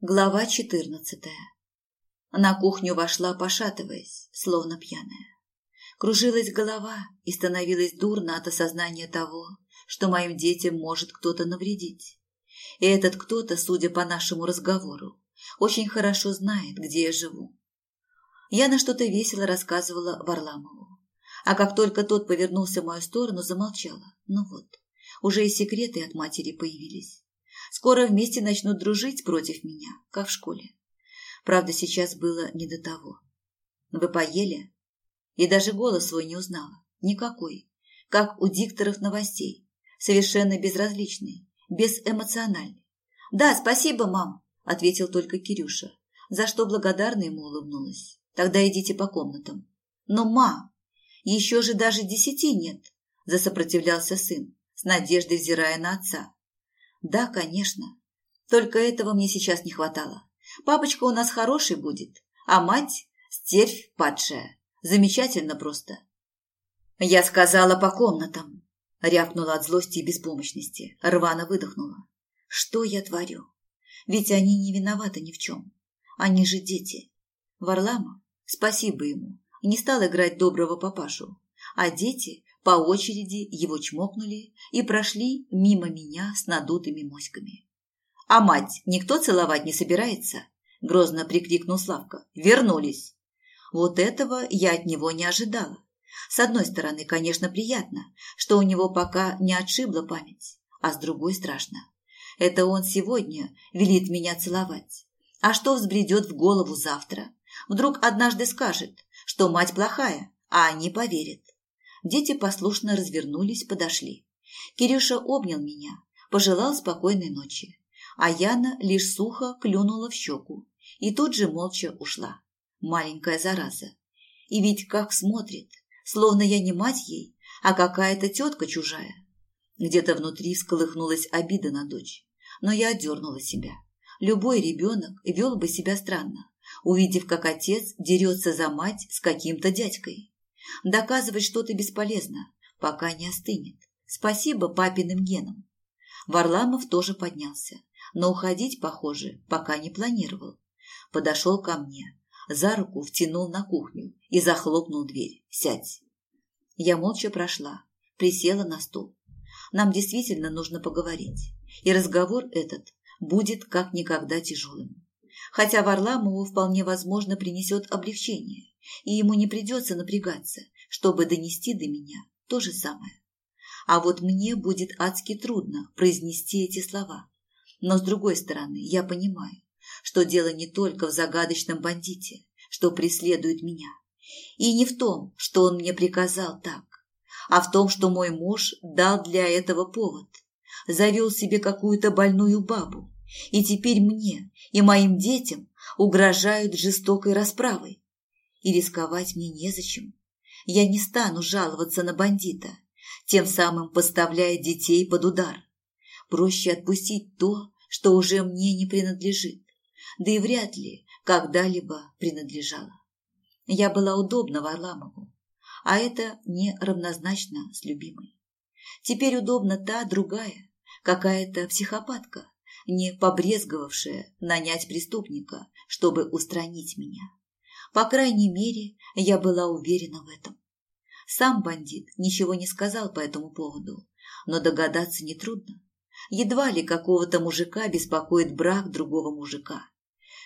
Глава четырнадцатая. На кухню вошла, пошатываясь, словно пьяная. Кружилась голова и становилась дурно от осознания того, что моим детям может кто-то навредить. И этот кто-то, судя по нашему разговору, очень хорошо знает, где я живу. Я на что-то весело рассказывала Варламову. А как только тот повернулся в мою сторону, замолчала. Ну вот, уже и секреты от матери появились. Скоро вместе начнут дружить против меня, как в школе. Правда, сейчас было не до того. Вы поели? И даже голос свой не узнала. Никакой. Как у дикторов новостей. Совершенно безразличный, безэмоциональный. «Да, спасибо, мам», – ответил только Кирюша, за что благодарно ему улыбнулась. «Тогда идите по комнатам». «Но, ма, еще же даже десяти нет», – засопротивлялся сын, с надеждой взирая на отца. Да, конечно. Только этого мне сейчас не хватало. Папочка у нас хороший будет, а мать – стервь падшая. Замечательно просто. Я сказала по комнатам. Рявкнула от злости и беспомощности. Рвано выдохнула. Что я творю? Ведь они не виноваты ни в чем. Они же дети. Варламов, спасибо ему, не стал играть доброго папашу. А дети по очереди его чмокнули и прошли мимо меня с надутыми моськами. «А мать никто целовать не собирается?» – грозно прикрикнул Славка. «Вернулись!» Вот этого я от него не ожидала. С одной стороны, конечно, приятно, что у него пока не отшибла память, а с другой страшно. Это он сегодня велит меня целовать. А что взбредет в голову завтра? Вдруг однажды скажет, что мать плохая, а они поверят. Дети послушно развернулись, подошли. Кирюша обнял меня, пожелал спокойной ночи, а Яна лишь сухо клюнула в щеку и тут же молча ушла. Маленькая зараза. И ведь как смотрит, словно я не мать ей, а какая-то тетка чужая. Где-то внутри всколыхнулась обида на дочь, но я отдернула себя. Любой ребенок вел бы себя странно, увидев, как отец дерется за мать с каким-то дядькой. Доказывать что-то бесполезно, пока не остынет. Спасибо папиным генам. Варламов тоже поднялся, но уходить, похоже, пока не планировал. Подошел ко мне, за руку втянул на кухню и захлопнул дверь. «Сядь!» Я молча прошла, присела на стул. Нам действительно нужно поговорить, и разговор этот будет как никогда тяжелым. Хотя Варламову вполне возможно принесет облегчение и ему не придется напрягаться, чтобы донести до меня то же самое. А вот мне будет адски трудно произнести эти слова. Но с другой стороны, я понимаю, что дело не только в загадочном бандите, что преследует меня, и не в том, что он мне приказал так, а в том, что мой муж дал для этого повод, завел себе какую-то больную бабу, и теперь мне и моим детям угрожают жестокой расправой и рисковать мне незачем. Я не стану жаловаться на бандита, тем самым поставляя детей под удар. Проще отпустить то, что уже мне не принадлежит, да и вряд ли когда-либо принадлежало. Я была удобна Варламову, а это не равнозначно с любимой. Теперь удобна та другая, какая-то психопатка, не побрезговавшая нанять преступника, чтобы устранить меня. По крайней мере, я была уверена в этом. Сам бандит ничего не сказал по этому поводу, но догадаться нетрудно. Едва ли какого-то мужика беспокоит брак другого мужика.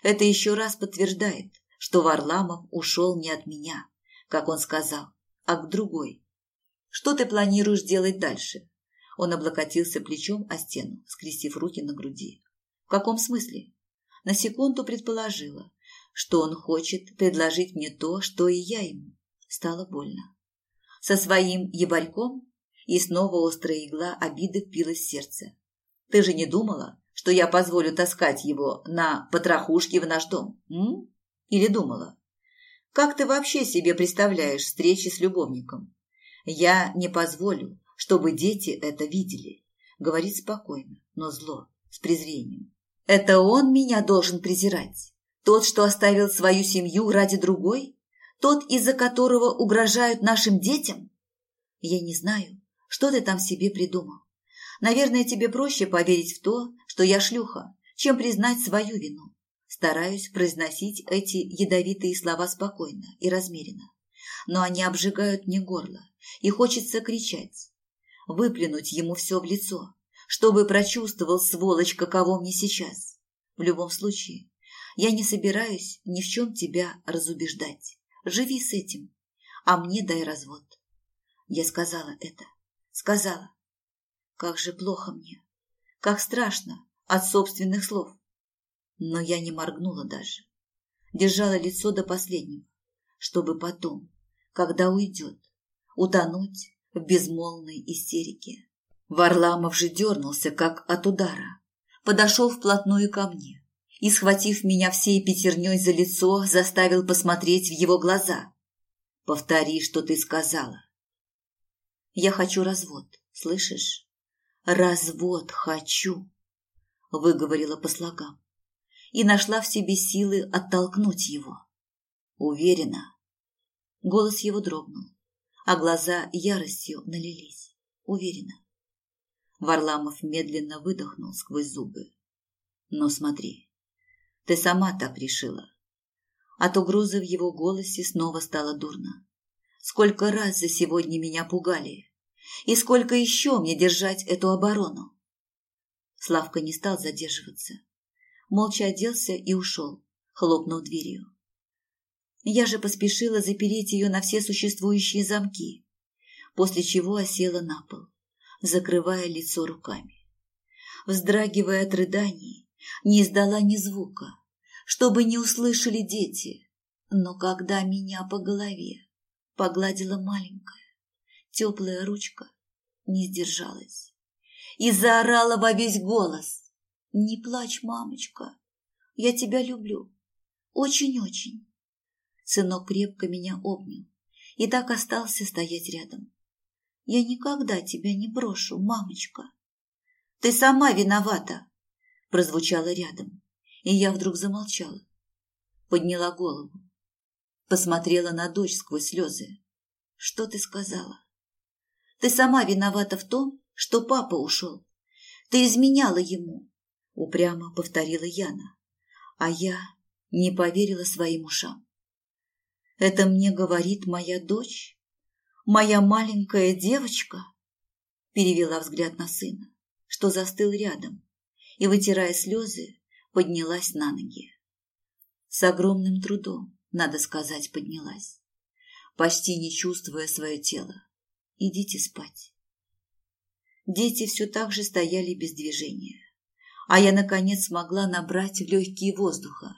Это еще раз подтверждает, что Варламов ушел не от меня, как он сказал, а к другой. Что ты планируешь делать дальше? Он облокотился плечом о стену, скрестив руки на груди. В каком смысле? На секунду предположила, что он хочет предложить мне то, что и я ему. Стало больно. Со своим ебарьком и снова острая игла обиды впилась в сердце. Ты же не думала, что я позволю таскать его на потрохушке в наш дом? М? Или думала? Как ты вообще себе представляешь встречи с любовником? Я не позволю, чтобы дети это видели. Говорит спокойно, но зло, с презрением. Это он меня должен презирать. Тот, что оставил свою семью ради другой? Тот, из-за которого угрожают нашим детям? Я не знаю, что ты там себе придумал. Наверное, тебе проще поверить в то, что я шлюха, чем признать свою вину. Стараюсь произносить эти ядовитые слова спокойно и размеренно. Но они обжигают мне горло, и хочется кричать. Выплюнуть ему все в лицо, чтобы прочувствовал, сволочь, каково мне сейчас. В любом случае, я не собираюсь ни в чем тебя разубеждать. Живи с этим, а мне дай развод. Я сказала это. Сказала. Как же плохо мне. Как страшно от собственных слов. Но я не моргнула даже. Держала лицо до последнего, чтобы потом, когда уйдет, утонуть в безмолвной истерике. Варламов же дернулся, как от удара. Подошел вплотную ко мне и, схватив меня всей пятерней за лицо, заставил посмотреть в его глаза. «Повтори, что ты сказала». «Я хочу развод, слышишь? Развод хочу», — выговорила по слогам и нашла в себе силы оттолкнуть его. Уверена. Голос его дрогнул, а глаза яростью налились. Уверена. Варламов медленно выдохнул сквозь зубы. Но смотри, ты сама так решила. От угрозы в его голосе снова стало дурно. Сколько раз за сегодня меня пугали. И сколько еще мне держать эту оборону? Славка не стал задерживаться. Молча оделся и ушел, хлопнув дверью. Я же поспешила запереть ее на все существующие замки, после чего осела на пол, закрывая лицо руками. Вздрагивая от рыданий, не издала ни звука, чтобы не услышали дети. Но когда меня по голове погладила маленькая, теплая ручка, не сдержалась и заорала во весь голос. «Не плачь, мамочка, я тебя люблю, очень-очень». Сынок крепко меня обнял и так остался стоять рядом. «Я никогда тебя не брошу, мамочка». «Ты сама виновата!» Прозвучало рядом, и я вдруг замолчала. Подняла голову, посмотрела на дочь сквозь слезы. «Что ты сказала?» «Ты сама виновата в том, что папа ушел. Ты изменяла ему», — упрямо повторила Яна. А я не поверила своим ушам. «Это мне говорит моя дочь? Моя маленькая девочка?» Перевела взгляд на сына, что застыл рядом, и, вытирая слезы, поднялась на ноги. С огромным трудом, надо сказать, поднялась, почти не чувствуя свое тело. Идите спать. Дети все так же стояли без движения, а я, наконец, смогла набрать в легкие воздуха.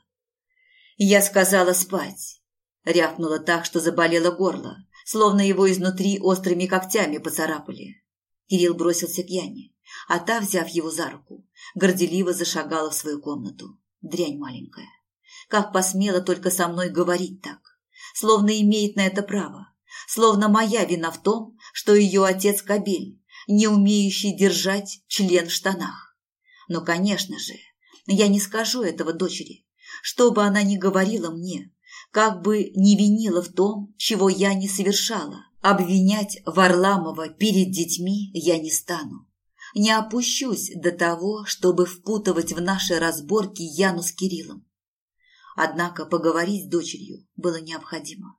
Я сказала спать, рявкнула так, что заболело горло, словно его изнутри острыми когтями поцарапали. Кирилл бросился к Яне, а та, взяв его за руку, горделиво зашагала в свою комнату. Дрянь маленькая. Как посмела только со мной говорить так, словно имеет на это право, словно моя вина в том, что ее отец кобель, не умеющий держать член в штанах. Но, конечно же, я не скажу этого дочери, что бы она ни говорила мне, как бы не винила в том, чего я не совершала. Обвинять Варламова перед детьми я не стану не опущусь до того, чтобы впутывать в наши разборки Яну с Кириллом. Однако поговорить с дочерью было необходимо.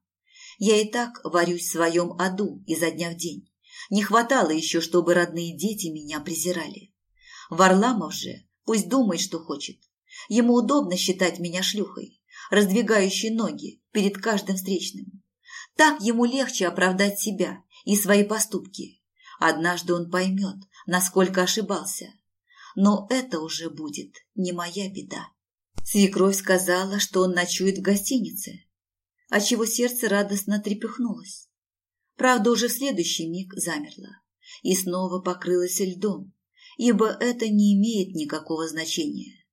Я и так варюсь в своем аду изо дня в день. Не хватало еще, чтобы родные дети меня презирали. Варламов же пусть думает, что хочет. Ему удобно считать меня шлюхой, раздвигающей ноги перед каждым встречным. Так ему легче оправдать себя и свои поступки. Однажды он поймет, насколько ошибался. Но это уже будет не моя беда. Свекровь сказала, что он ночует в гостинице, отчего сердце радостно трепыхнулось. Правда, уже в следующий миг замерло и снова покрылось льдом, ибо это не имеет никакого значения.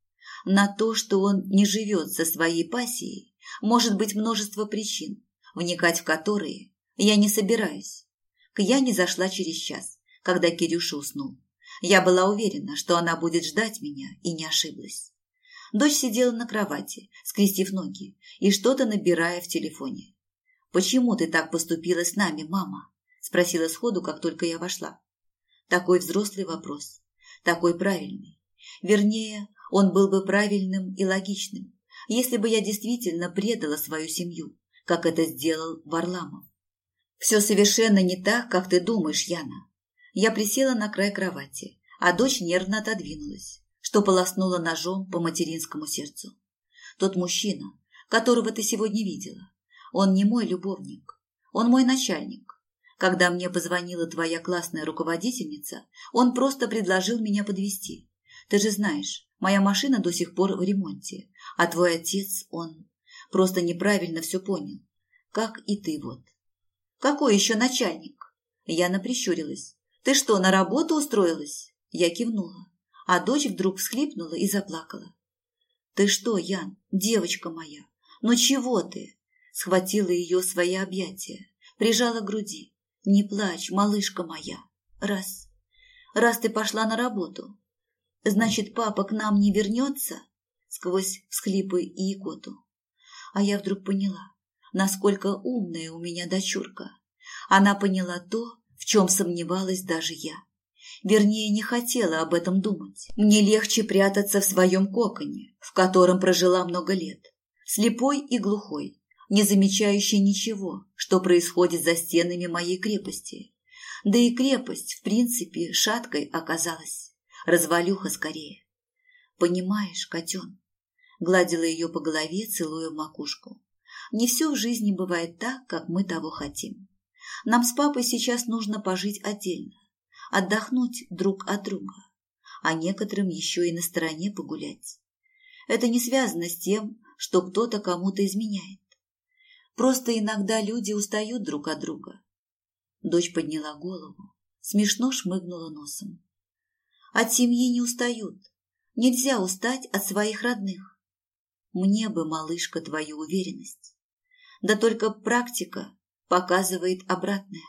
На то, что он не живет со своей пассией, может быть множество причин, вникать в которые я не собираюсь. К Яне зашла через час, когда Кирюша уснул. Я была уверена, что она будет ждать меня, и не ошиблась. Дочь сидела на кровати, скрестив ноги, и что-то набирая в телефоне. «Почему ты так поступила с нами, мама?» – спросила сходу, как только я вошла. Такой взрослый вопрос, такой правильный. Вернее, он был бы правильным и логичным, если бы я действительно предала свою семью, как это сделал Варламов. Все совершенно не так, как ты думаешь, Яна. Я присела на край кровати, а дочь нервно отодвинулась, что полоснула ножом по материнскому сердцу. Тот мужчина, которого ты сегодня видела, он не мой любовник, он мой начальник. Когда мне позвонила твоя классная руководительница, он просто предложил меня подвести. Ты же знаешь, моя машина до сих пор в ремонте, а твой отец, он просто неправильно все понял, как и ты вот. Какой еще начальник? Яна прищурилась. Ты что, на работу устроилась? Я кивнула, а дочь вдруг всхлипнула и заплакала. Ты что, Ян, девочка моя, ну чего ты? Схватила ее свои объятия, прижала к груди. Не плачь, малышка моя. Раз. Раз ты пошла на работу, значит, папа к нам не вернется? Сквозь всхлипы и икоту. А я вдруг поняла, насколько умная у меня дочурка. Она поняла то, в чем сомневалась даже я. Вернее, не хотела об этом думать. Мне легче прятаться в своем коконе, в котором прожила много лет. Слепой и глухой, не замечающий ничего, что происходит за стенами моей крепости. Да и крепость, в принципе, шаткой оказалась. Развалюха скорее. Понимаешь, котен? Гладила ее по голове, целуя макушку. Не все в жизни бывает так, как мы того хотим. Нам с папой сейчас нужно пожить отдельно отдохнуть друг от друга, а некоторым еще и на стороне погулять. Это не связано с тем, что кто-то кому-то изменяет. Просто иногда люди устают друг от друга. Дочь подняла голову, смешно шмыгнула носом. От семьи не устают. Нельзя устать от своих родных. Мне бы, малышка, твою уверенность. Да только практика показывает обратное.